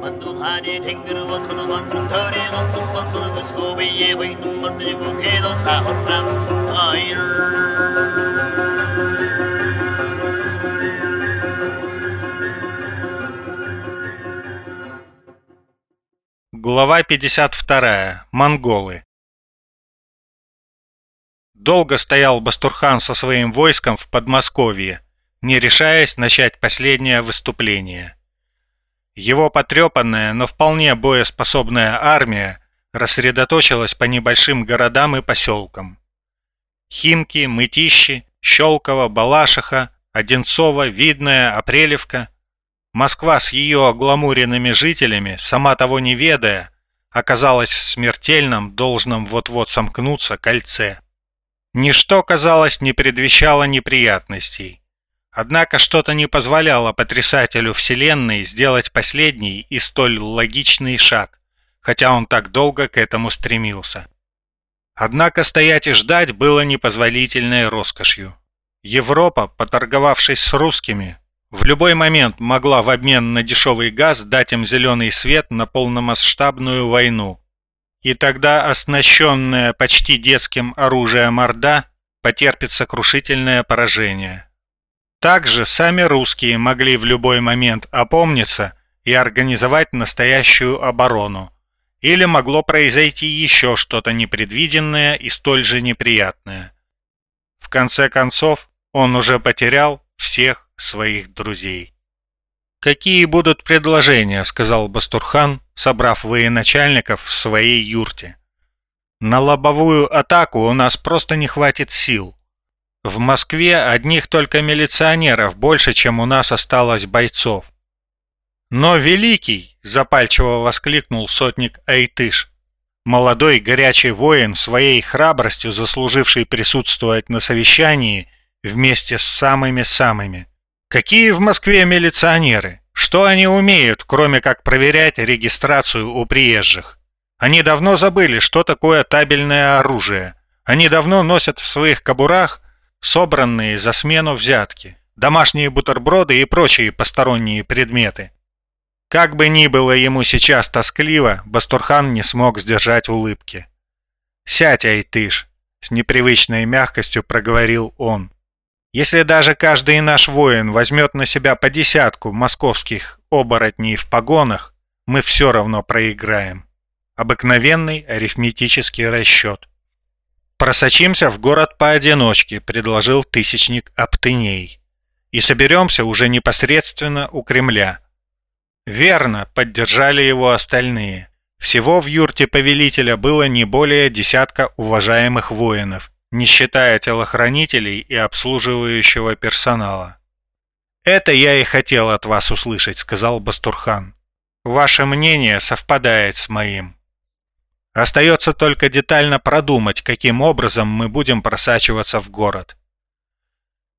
만두하니 탱그르와 커도만 통털에 건승만 커도 소비에 보이는 멀리고 해도 사호람 아이를 Глава 52. Монголы. Долго стоял Бастурхан со своим войском в Подмосковье, не решаясь начать последнее выступление. Его потрепанная, но вполне боеспособная армия рассредоточилась по небольшим городам и поселкам. Химки, Мытищи, Щелково, Балашиха, Одинцово, Видное, Апрелевка – Москва с ее огламуренными жителями, сама того не ведая, оказалась в смертельном, должном вот-вот сомкнуться кольце. Ничто, казалось, не предвещало неприятностей. Однако что-то не позволяло потрясателю Вселенной сделать последний и столь логичный шаг, хотя он так долго к этому стремился. Однако стоять и ждать было непозволительной роскошью. Европа, поторговавшись с русскими, в любой момент могла в обмен на дешевый газ дать им зеленый свет на полномасштабную войну. И тогда оснащенная почти детским оружием Орда потерпит сокрушительное поражение. Также сами русские могли в любой момент опомниться и организовать настоящую оборону. Или могло произойти еще что-то непредвиденное и столь же неприятное. В конце концов, он уже потерял всех своих друзей. «Какие будут предложения?» — сказал Бастурхан, собрав военачальников в своей юрте. «На лобовую атаку у нас просто не хватит сил. В Москве одних только милиционеров больше, чем у нас осталось бойцов». «Но Великий!» — запальчиво воскликнул сотник Айтыш. Молодой горячий воин, своей храбростью заслуживший присутствовать на совещании вместе с самыми-самыми. Какие в Москве милиционеры? Что они умеют, кроме как проверять регистрацию у приезжих? Они давно забыли, что такое табельное оружие. Они давно носят в своих кобурах собранные за смену взятки, домашние бутерброды и прочие посторонние предметы. Как бы ни было ему сейчас тоскливо, Бастурхан не смог сдержать улыбки. «Сядь, Айтыш!» — с непривычной мягкостью проговорил он. Если даже каждый наш воин возьмет на себя по десятку московских оборотней в погонах, мы все равно проиграем. Обыкновенный арифметический расчет. «Просочимся в город поодиночке», — предложил тысячник Аптыней. «И соберемся уже непосредственно у Кремля». «Верно», — поддержали его остальные. Всего в юрте повелителя было не более десятка уважаемых воинов, не считая телохранителей и обслуживающего персонала. «Это я и хотел от вас услышать», — сказал Бастурхан. «Ваше мнение совпадает с моим. Остается только детально продумать, каким образом мы будем просачиваться в город.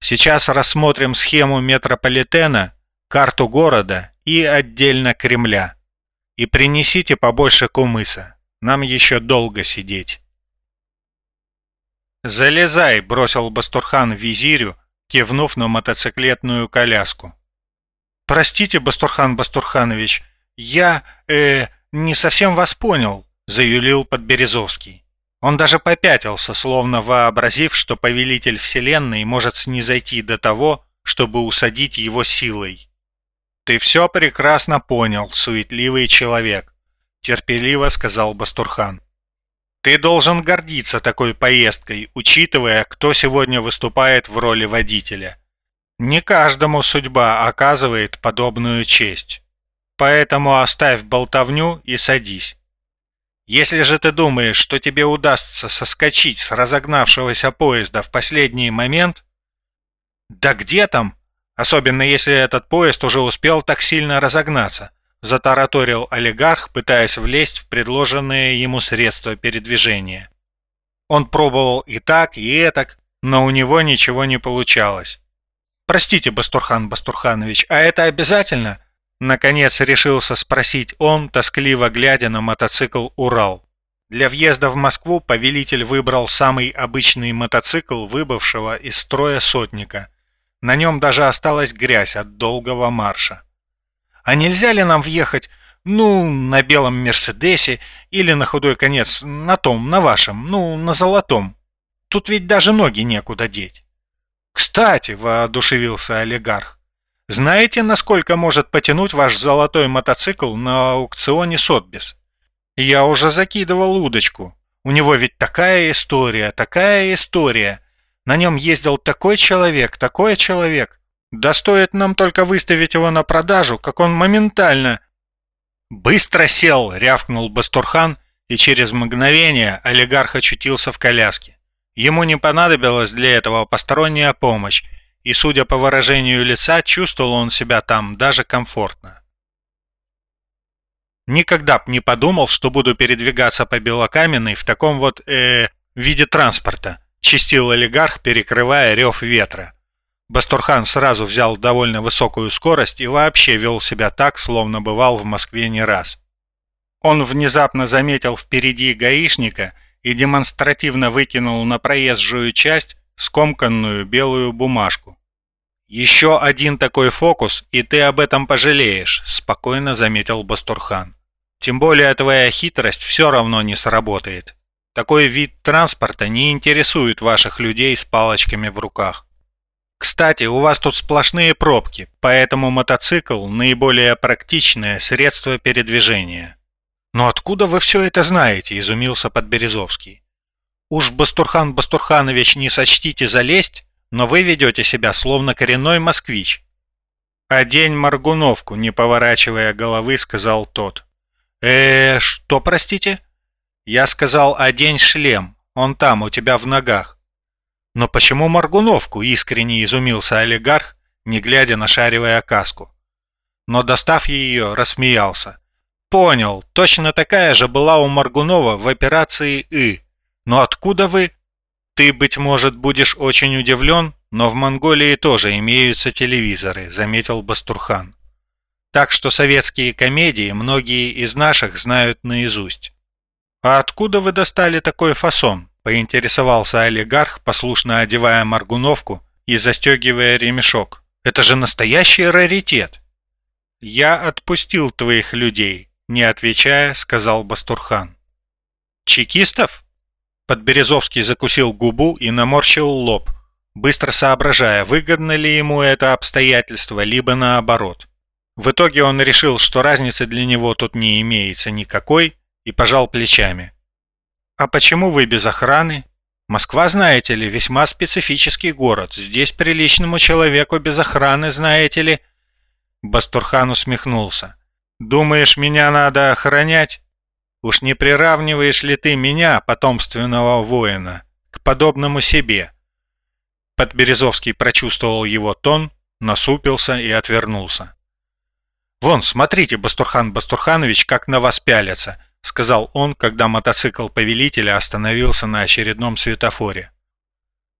Сейчас рассмотрим схему метрополитена, карту города и отдельно Кремля. И принесите побольше кумыса. Нам еще долго сидеть». «Залезай!» – бросил Бастурхан визирю, кивнув на мотоциклетную коляску. «Простите, Бастурхан Бастурханович, я, э, не совсем вас понял», – заюлил Подберезовский. Он даже попятился, словно вообразив, что повелитель вселенной может снизойти до того, чтобы усадить его силой. «Ты все прекрасно понял, суетливый человек», – терпеливо сказал Бастурхан. Ты должен гордиться такой поездкой, учитывая, кто сегодня выступает в роли водителя. Не каждому судьба оказывает подобную честь. Поэтому оставь болтовню и садись. Если же ты думаешь, что тебе удастся соскочить с разогнавшегося поезда в последний момент, да где там, особенно если этот поезд уже успел так сильно разогнаться, затараторил олигарх, пытаясь влезть в предложенные ему средства передвижения. Он пробовал и так, и этак, но у него ничего не получалось. «Простите, Бастурхан Бастурханович, а это обязательно?» Наконец решился спросить он, тоскливо глядя на мотоцикл «Урал». Для въезда в Москву повелитель выбрал самый обычный мотоцикл выбывшего из строя сотника. На нем даже осталась грязь от долгого марша. А нельзя ли нам въехать, Ну, на белом Мерседесе или на худой конец на том, на вашем, ну, на золотом. Тут ведь даже ноги некуда деть. Кстати, воодушевился олигарх, знаете, насколько может потянуть ваш золотой мотоцикл на аукционе Сотбис? Я уже закидывал удочку. У него ведь такая история, такая история. На нем ездил такой человек, такой человек. Да стоит нам только выставить его на продажу, как он моментально «Быстро сел!» — рявкнул Бастурхан, и через мгновение олигарх очутился в коляске. Ему не понадобилась для этого посторонняя помощь, и, судя по выражению лица, чувствовал он себя там даже комфортно. Никогда б не подумал, что буду передвигаться по Белокаменной в таком вот, э, виде транспорта, чистил олигарх, перекрывая рев ветра. Бастурхан сразу взял довольно высокую скорость и вообще вел себя так, словно бывал в Москве не раз. Он внезапно заметил впереди гаишника и демонстративно выкинул на проезжую часть скомканную белую бумажку. «Еще один такой фокус, и ты об этом пожалеешь», – спокойно заметил Бастурхан. «Тем более твоя хитрость все равно не сработает. Такой вид транспорта не интересует ваших людей с палочками в руках. Кстати, у вас тут сплошные пробки, поэтому мотоцикл – наиболее практичное средство передвижения. Но откуда вы все это знаете, изумился Подберезовский. Уж Бастурхан Бастурханович не сочтите залезть, но вы ведете себя словно коренной москвич. «Одень моргуновку», не поворачивая головы, сказал тот. э что, простите?» «Я сказал, одень шлем, он там, у тебя в ногах». «Но почему Моргуновку?» – искренне изумился олигарх, не глядя на шаривая каску. Но, достав ее, рассмеялся. «Понял, точно такая же была у Моргунова в операции «И». Но откуда вы?» «Ты, быть может, будешь очень удивлен, но в Монголии тоже имеются телевизоры», – заметил Бастурхан. «Так что советские комедии многие из наших знают наизусть». «А откуда вы достали такой фасон?» Поинтересовался олигарх, послушно одевая моргуновку и застегивая ремешок. «Это же настоящий раритет!» «Я отпустил твоих людей», — не отвечая, сказал Бастурхан. «Чекистов?» Подберезовский закусил губу и наморщил лоб, быстро соображая, выгодно ли ему это обстоятельство, либо наоборот. В итоге он решил, что разницы для него тут не имеется никакой, и пожал плечами. «А почему вы без охраны?» «Москва, знаете ли, весьма специфический город. Здесь приличному человеку без охраны, знаете ли...» Бастурхан усмехнулся. «Думаешь, меня надо охранять? Уж не приравниваешь ли ты меня, потомственного воина, к подобному себе?» Подберезовский прочувствовал его тон, насупился и отвернулся. «Вон, смотрите, Бастурхан Бастурханович, как на вас пялятся сказал он, когда мотоцикл повелителя остановился на очередном светофоре.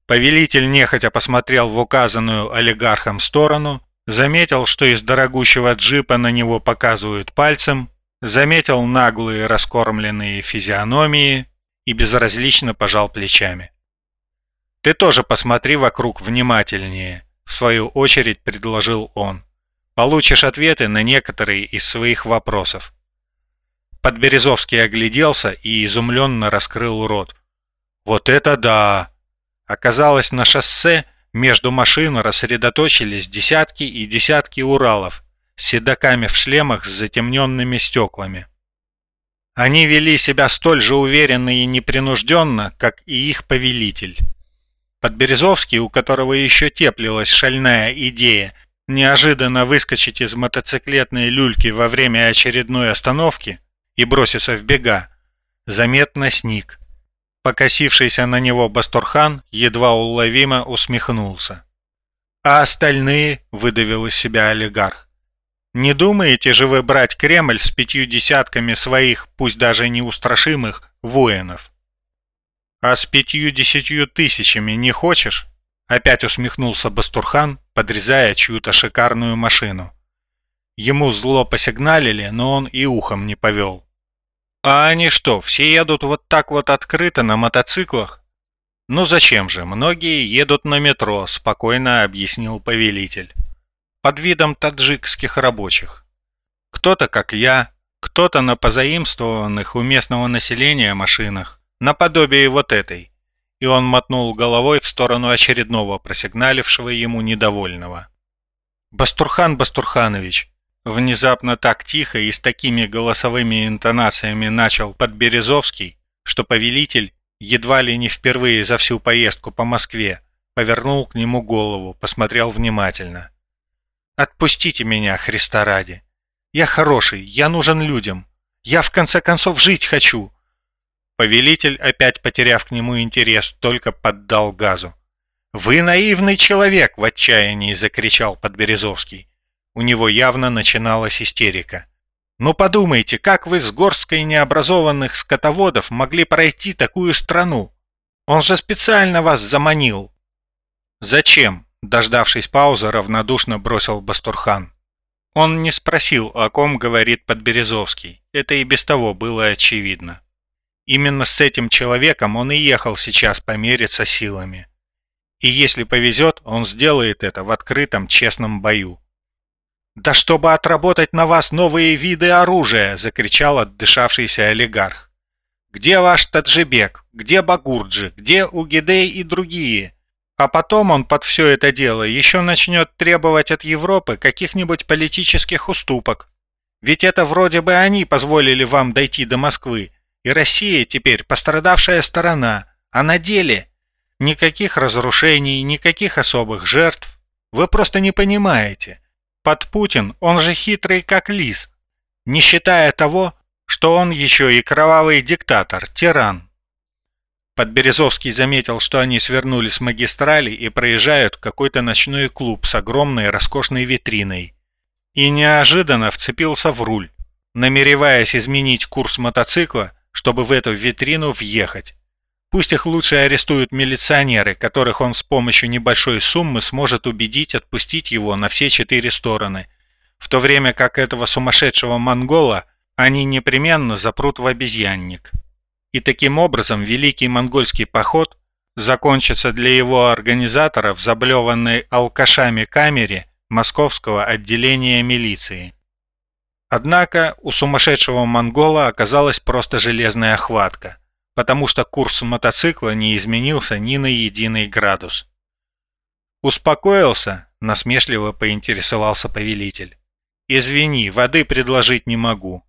Повелитель нехотя посмотрел в указанную олигархом сторону, заметил, что из дорогущего джипа на него показывают пальцем, заметил наглые раскормленные физиономии и безразлично пожал плечами. «Ты тоже посмотри вокруг внимательнее», — в свою очередь предложил он. «Получишь ответы на некоторые из своих вопросов». Подберезовский огляделся и изумленно раскрыл рот. «Вот это да!» Оказалось, на шоссе между машин рассредоточились десятки и десятки Уралов с седаками в шлемах с затемненными стеклами. Они вели себя столь же уверенно и непринужденно, как и их повелитель. Подберезовский, у которого еще теплилась шальная идея неожиданно выскочить из мотоциклетной люльки во время очередной остановки, и броситься в бега, заметно сник. Покосившийся на него Бастурхан едва уловимо усмехнулся. «А остальные?» – выдавил из себя олигарх. «Не думаете же вы брать Кремль с пятью десятками своих, пусть даже неустрашимых, воинов?» «А с пятью-десятью тысячами не хочешь?» Опять усмехнулся Бастурхан, подрезая чью-то шикарную машину. Ему зло посигналили, но он и ухом не повел. А они что, все едут вот так вот открыто на мотоциклах? Ну зачем же, многие едут на метро, спокойно объяснил повелитель. Под видом таджикских рабочих. Кто-то, как я, Кто-то на позаимствованных у местного населения машинах, наподобие вот этой. И он мотнул головой в сторону очередного просигналившего ему недовольного. «Бастурхан Бастурханович!» Внезапно так тихо и с такими голосовыми интонациями начал Подберезовский, что повелитель, едва ли не впервые за всю поездку по Москве, повернул к нему голову, посмотрел внимательно. «Отпустите меня, Христа ради! Я хороший, я нужен людям. Я в конце концов жить хочу!» Повелитель, опять потеряв к нему интерес, только поддал газу. «Вы наивный человек!» – в отчаянии закричал Подберезовский. У него явно начиналась истерика. «Ну подумайте, как вы с горской необразованных скотоводов могли пройти такую страну? Он же специально вас заманил!» «Зачем?» – дождавшись паузы, равнодушно бросил Бастурхан. Он не спросил, о ком говорит Подберезовский. Это и без того было очевидно. Именно с этим человеком он и ехал сейчас помериться силами. И если повезет, он сделает это в открытом честном бою. «Да чтобы отработать на вас новые виды оружия!» – закричал отдышавшийся олигарх. «Где ваш Таджибек? Где Багурджи? Где Угидей и другие? А потом он под все это дело еще начнет требовать от Европы каких-нибудь политических уступок. Ведь это вроде бы они позволили вам дойти до Москвы, и Россия теперь пострадавшая сторона, а на деле никаких разрушений, никаких особых жертв. Вы просто не понимаете. Под Путин он же хитрый как лис, не считая того, что он еще и кровавый диктатор, тиран. Подберезовский заметил, что они свернули с магистрали и проезжают какой-то ночной клуб с огромной роскошной витриной. И неожиданно вцепился в руль, намереваясь изменить курс мотоцикла, чтобы в эту витрину въехать. Пусть их лучше арестуют милиционеры, которых он с помощью небольшой суммы сможет убедить отпустить его на все четыре стороны, в то время как этого сумасшедшего монгола они непременно запрут в обезьянник и таким образом Великий Монгольский поход закончится для его организатора в заблеванной алкашами камере московского отделения милиции. Однако у сумасшедшего монгола оказалась просто железная хватка, потому что курс мотоцикла не изменился ни на единый градус. «Успокоился?» – насмешливо поинтересовался повелитель. «Извини, воды предложить не могу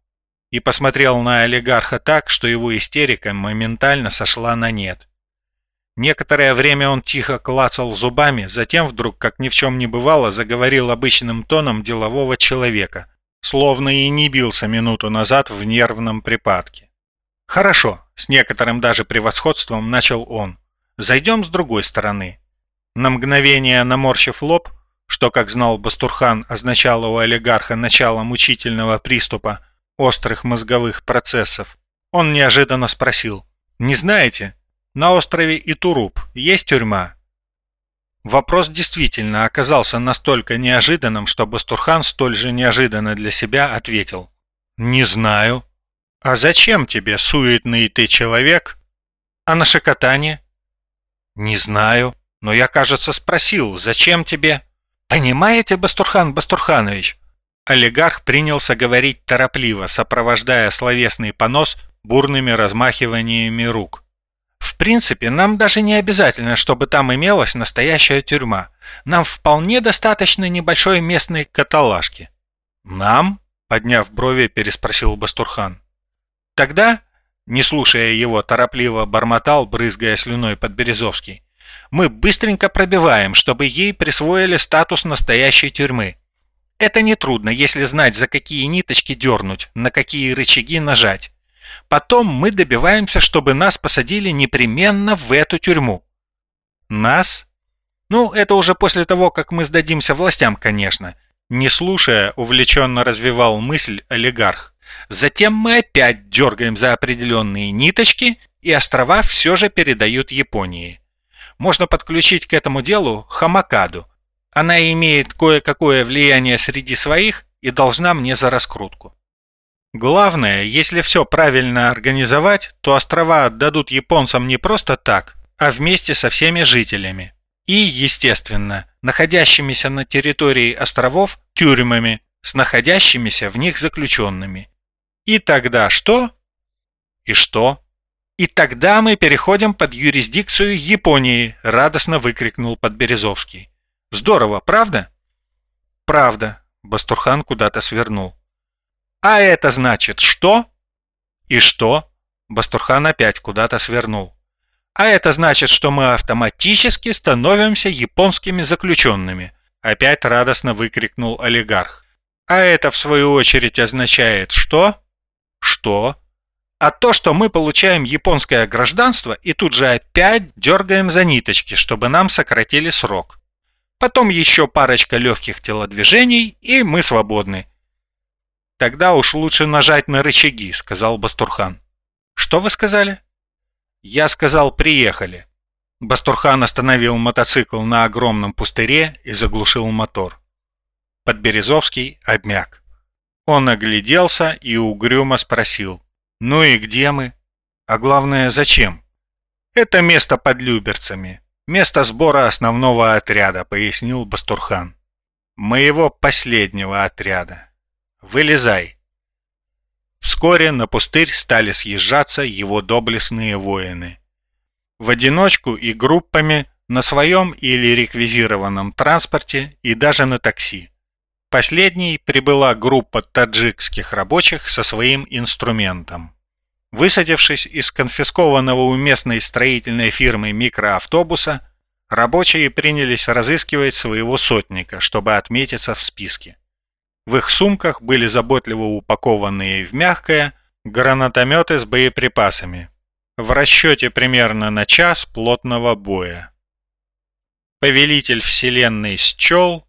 и посмотрел на олигарха так, что его истерика моментально сошла на нет. Некоторое время он тихо клацал зубами, затем вдруг, как ни в чем не бывало, заговорил обычным тоном делового человека, словно и не бился минуту назад в нервном припадке. «Хорошо», — с некоторым даже превосходством начал он. «Зайдем с другой стороны». На мгновение наморщив лоб, что, как знал Бастурхан, означало у олигарха начало мучительного приступа, острых мозговых процессов, он неожиданно спросил, «Не знаете, на острове Итуруп есть тюрьма?» Вопрос действительно оказался настолько неожиданным, что Бастурхан столь же неожиданно для себя ответил, «Не знаю». «А зачем тебе, суетный ты человек?» «А на шокотане?» «Не знаю, но я, кажется, спросил, зачем тебе?» «Понимаете, Бастурхан Бастурханович, Олигарх принялся говорить торопливо, сопровождая словесный понос бурными размахиваниями рук. В принципе, нам даже не обязательно, чтобы там имелась настоящая тюрьма. Нам вполне достаточно небольшой местной каталажки. Нам? Подняв брови, переспросил Бастурхан. Тогда, не слушая его, торопливо бормотал, брызгая слюной под Березовский. Мы быстренько пробиваем, чтобы ей присвоили статус настоящей тюрьмы. Это нетрудно, если знать, за какие ниточки дернуть, на какие рычаги нажать. Потом мы добиваемся, чтобы нас посадили непременно в эту тюрьму. Нас? Ну, это уже после того, как мы сдадимся властям, конечно. Не слушая, увлеченно развивал мысль олигарх. Затем мы опять дергаем за определенные ниточки, и острова все же передают Японии. Можно подключить к этому делу Хамакаду, она имеет кое-какое влияние среди своих и должна мне за раскрутку. Главное, если все правильно организовать, то острова отдадут японцам не просто так, а вместе со всеми жителями. И, естественно, находящимися на территории островов тюрьмами с находящимися в них заключенными. И тогда что? И что? И тогда мы переходим под юрисдикцию Японии, радостно выкрикнул Подберезовский. Здорово, правда? Правда, Бастурхан куда-то свернул. А это значит что? И что? Бастурхан опять куда-то свернул. А это значит, что мы автоматически становимся японскими заключенными, опять радостно выкрикнул олигарх. А это, в свою очередь, означает что? Что? А то, что мы получаем японское гражданство и тут же опять дергаем за ниточки, чтобы нам сократили срок. Потом еще парочка легких телодвижений, и мы свободны. Тогда уж лучше нажать на рычаги, сказал Бастурхан. Что вы сказали? Я сказал, приехали. Бастурхан остановил мотоцикл на огромном пустыре и заглушил мотор. Подберезовский обмяк. Он огляделся и угрюмо спросил. «Ну и где мы? А главное, зачем?» «Это место под Люберцами. Место сбора основного отряда», — пояснил Бастурхан. «Моего последнего отряда. Вылезай». Вскоре на пустырь стали съезжаться его доблестные воины. В одиночку и группами, на своем или реквизированном транспорте и даже на такси. Последней прибыла группа таджикских рабочих со своим инструментом. Высадившись из конфискованного у местной строительной фирмы микроавтобуса, рабочие принялись разыскивать своего сотника, чтобы отметиться в списке. В их сумках были заботливо упакованные в мягкое гранатометы с боеприпасами, в расчете примерно на час плотного боя. Повелитель Вселенной счел,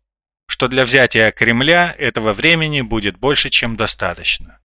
что для взятия Кремля этого времени будет больше, чем достаточно.